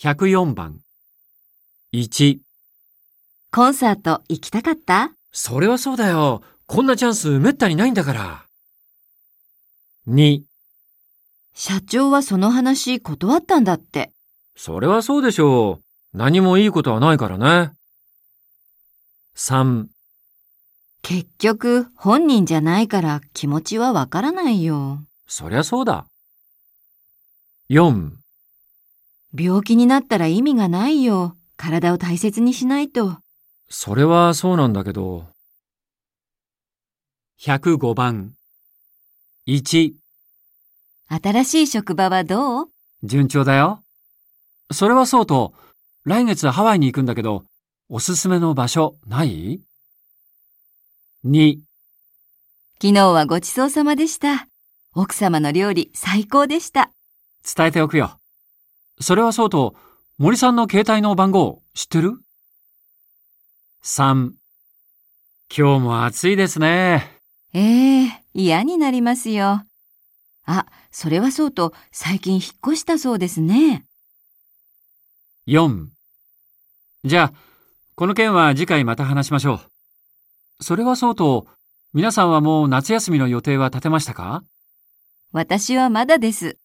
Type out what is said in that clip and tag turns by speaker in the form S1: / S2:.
S1: 104番。1、
S2: コンサート行きたかった？
S1: それはそうだよ。こんなチャンスめったにないんだから。2、
S2: 社長はその話断ったんだって。
S1: それはそうでしょう。何もいいことはないからね。3、
S2: 結局、本人じゃないから気持ちはわからないよ。
S1: そりゃそうだ。4、
S2: 病気になったら意味がないよ。体を大切にしないと。
S1: それはそうなんだけど。105番。1、
S2: 新しい職場はどう？
S1: 順調だよ。それはそうと、来月ハワイに行くんだけど、おすすめの場所ない ?2、
S2: 昨日はごちそうさまでした。奥様の料理最高でした。
S1: 伝えておくよ。それはそうと、森さんの携帯の番号知ってる ?3、今日も暑いですね。
S2: ええ嫌になりますよ。あ、それはそうと最近引っ越したそうですね。
S1: 4、じゃあ、この件は次回また話しましょう。それはそうと、皆さんはもう夏休みの予定は立てましたか？
S2: 私はまだです。